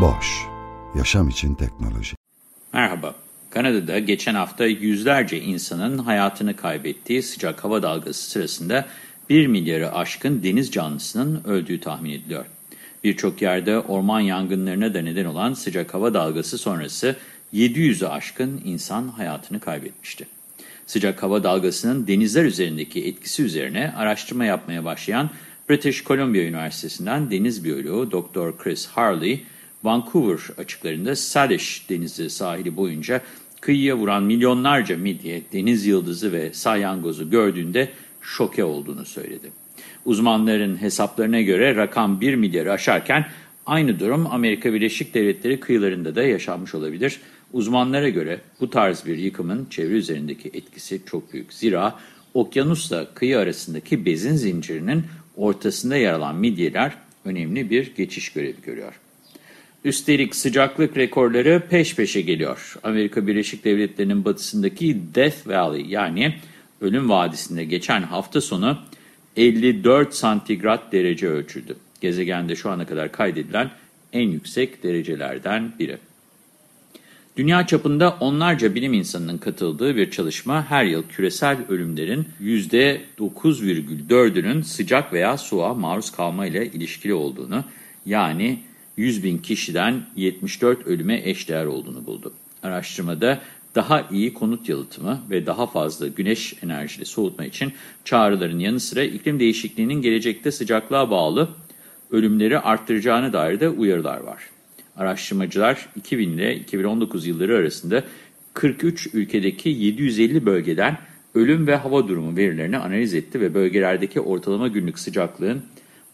Boş, yaşam için teknoloji. Merhaba. Kanada'da geçen hafta yüzlerce insanın hayatını kaybettiği sıcak hava dalgası sırasında 1 milyarı aşkın deniz canlısının öldüğü tahmin ediliyor. Birçok yerde orman yangınlarına da neden olan sıcak hava dalgası sonrası 700'ü aşkın insan hayatını kaybetmişti. Sıcak hava dalgasının denizler üzerindeki etkisi üzerine araştırma yapmaya başlayan British Columbia Üniversitesi'nden deniz biyoloğu Dr. Chris Harley, Vancouver açıklarında Salish denizi sahili boyunca kıyıya vuran milyonlarca midye, deniz yıldızı ve salyangozu gördüğünde şoke olduğunu söyledi. Uzmanların hesaplarına göre rakam 1 milyarı aşarken aynı durum Amerika Birleşik Devletleri kıyılarında da yaşanmış olabilir. Uzmanlara göre bu tarz bir yıkımın çevre üzerindeki etkisi çok büyük. Zira okyanusla kıyı arasındaki bezin zincirinin ortasında yer alan midyeler önemli bir geçiş görevi görüyor. Üstelik sıcaklık rekorları peş peşe geliyor. Amerika Birleşik Devletleri'nin batısındaki Death Valley yani Ölüm Vadisi'nde geçen hafta sonu 54 santigrat derece ölçüldü. Gezegende şu ana kadar kaydedilen en yüksek derecelerden biri. Dünya çapında onlarca bilim insanının katıldığı bir çalışma her yıl küresel ölümlerin %9,4'ünün sıcak veya soğuğa maruz kalma ile ilişkili olduğunu yani 100 bin kişiden 74 ölüme eşdeğer olduğunu buldu. Araştırmada daha iyi konut yalıtımı ve daha fazla güneş enerjili soğutma için çağrıların yanı sıra iklim değişikliğinin gelecekte sıcaklığa bağlı ölümleri arttıracağına dair de uyarılar var. Araştırmacılar 2000 ile 2019 yılları arasında 43 ülkedeki 750 bölgeden ölüm ve hava durumu verilerini analiz etti ve bölgelerdeki ortalama günlük sıcaklığın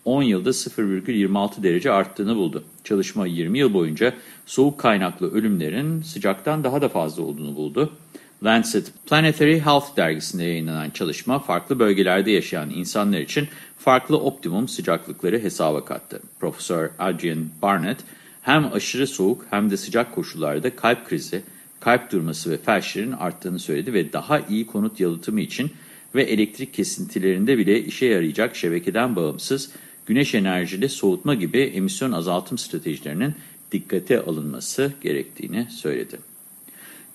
10 yılda 0,26 derece arttığını buldu. Çalışma 20 yıl boyunca soğuk kaynaklı ölümlerin sıcaktan daha da fazla olduğunu buldu. Lancet Planetary Health dergisinde yayınlanan çalışma farklı bölgelerde yaşayan insanlar için farklı optimum sıcaklıkları hesaba kattı. Profesör Adrian Barnett hem aşırı soğuk hem de sıcak koşullarda kalp krizi, kalp durması ve felçlerin arttığını söyledi ve daha iyi konut yalıtımı için ve elektrik kesintilerinde bile işe yarayacak şebekeden bağımsız güneş enerjili soğutma gibi emisyon azaltım stratejilerinin dikkate alınması gerektiğini söyledi.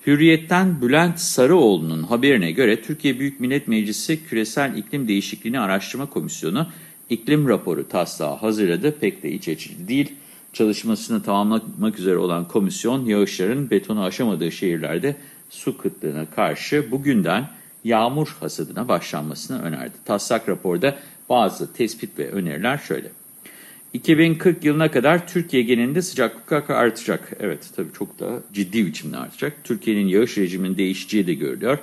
Hürriyet'ten Bülent Sarıoğlu'nun haberine göre Türkiye Büyük Millet Meclisi Küresel İklim Değişikliğini Araştırma Komisyonu iklim raporu taslağı hazırladı. Pek de iç açıcı değil. Çalışmasını tamamlamak üzere olan komisyon yağışların betonu aşamadığı şehirlerde su kıtlığına karşı bugünden yağmur hasadına başlanmasını önerdi. Taslak raporda bazı tespit ve öneriler şöyle. 2040 yılına kadar Türkiye genelinde sıcaklık artacak. Evet tabii çok da ciddi biçimde artacak. Türkiye'nin yağış rejiminin değişeceği de görülüyor.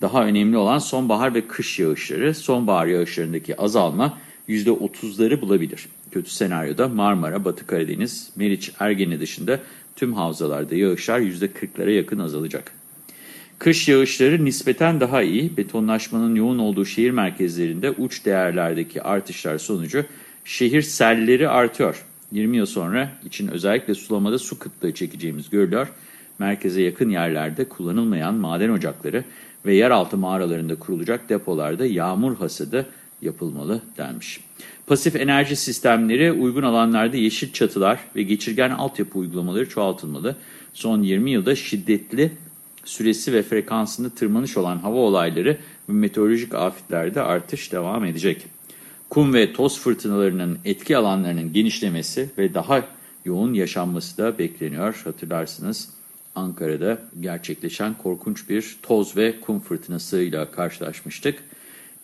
Daha önemli olan sonbahar ve kış yağışları. Sonbahar yağışlarındaki azalma %30'ları bulabilir. Kötü senaryoda Marmara, Batı Karadeniz, Meriç, Ergene dışında tüm havzalarda yağışlar %40'lara yakın azalacak. Kış yağışları nispeten daha iyi. Betonlaşmanın yoğun olduğu şehir merkezlerinde uç değerlerdeki artışlar sonucu şehir selleri artıyor. 20 yıl sonra için özellikle sulamada su kıtlığı çekeceğimiz görülüyor. Merkeze yakın yerlerde kullanılmayan maden ocakları ve yeraltı mağaralarında kurulacak depolarda yağmur hasadı yapılmalı denmiş. Pasif enerji sistemleri uygun alanlarda yeşil çatılar ve geçirgen altyapı uygulamaları çoğaltılmalı. Son 20 yılda şiddetli süresi ve frekansında tırmanış olan hava olayları ve meteorolojik afetlerde artış devam edecek. Kum ve toz fırtınalarının etki alanlarının genişlemesi ve daha yoğun yaşanması da bekleniyor. Hatırlarsınız Ankara'da gerçekleşen korkunç bir toz ve kum fırtınasıyla karşılaşmıştık.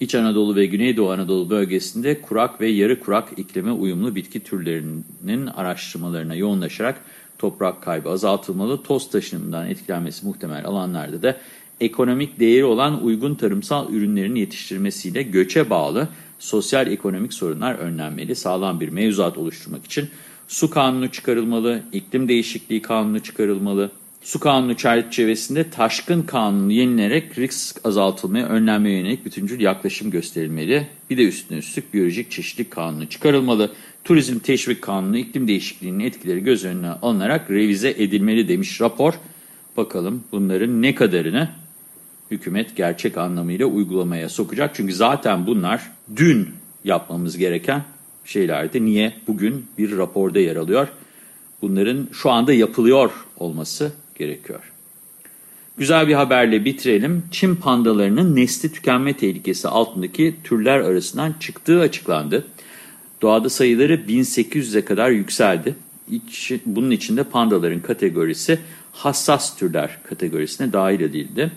İç Anadolu ve Güneydoğu Anadolu bölgesinde kurak ve yarı kurak iklime uyumlu bitki türlerinin araştırmalarına yoğunlaşarak toprak kaybı azaltılmalı, toz taşınımından etkilenmesi muhtemel alanlarda da ekonomik değeri olan uygun tarımsal ürünlerin yetiştirilmesiyle göçe bağlı sosyal ekonomik sorunlar önlenmeli. Sağlam bir mevzuat oluşturmak için su kanunu çıkarılmalı, iklim değişikliği kanunu çıkarılmalı. Su kanunu çerçevesinde taşkın kanunu yenilerek risk azaltılmaya, önlenmeye yönelik bütüncül yaklaşım gösterilmeli. Bir de üstüne üstlük biyolojik çeşitlilik kanunu çıkarılmalı. Turizm teşvik kanunu iklim değişikliğinin etkileri göz önüne alınarak revize edilmeli demiş rapor. Bakalım bunların ne kadarını hükümet gerçek anlamıyla uygulamaya sokacak. Çünkü zaten bunlar dün yapmamız gereken şeylerdi. Niye bugün bir raporda yer alıyor? Bunların şu anda yapılıyor olması gerekiyor. Güzel bir haberle bitirelim. Çin pandalarının nesli tükenme tehlikesi altındaki türler arasından çıktığı açıklandı. Doğada sayıları 1800'e kadar yükseldi. Bunun içinde pandaların kategorisi hassas türler kategorisine dahil edildi.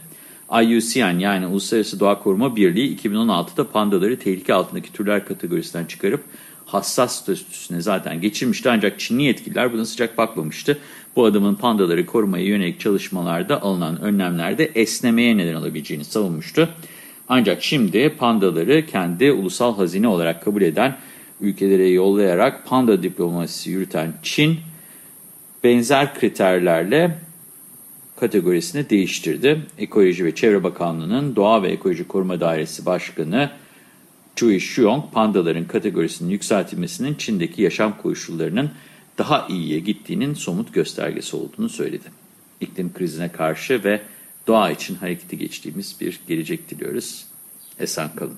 IUCN yani Uluslararası Doğa Koruma Birliği 2016'da pandaları tehlike altındaki türler kategorisinden çıkarıp hassas statüsüne zaten geçirmişti ancak Çinli yetkililer buna sıcak bakmamıştı. Bu adımın pandaları korumaya yönelik çalışmalarda alınan önlemlerde esnemeye neden olabileceğini savunmuştu. Ancak şimdi pandaları kendi ulusal hazine olarak kabul eden ülkelere yollayarak panda diplomasisi yürüten Çin benzer kriterlerle kategorisini değiştirdi. Ekoloji ve Çevre Bakanlığı'nın Doğa ve Ekoloji Koruma Dairesi Başkanı Cui Xiong, pandaların kategorisinin yükseltilmesinin Çin'deki yaşam koşullarının daha iyiye gittiğinin somut göstergesi olduğunu söyledi. İklim krizine karşı ve doğa için harekete geçtiğimiz bir gelecek diliyoruz. Esen kalın.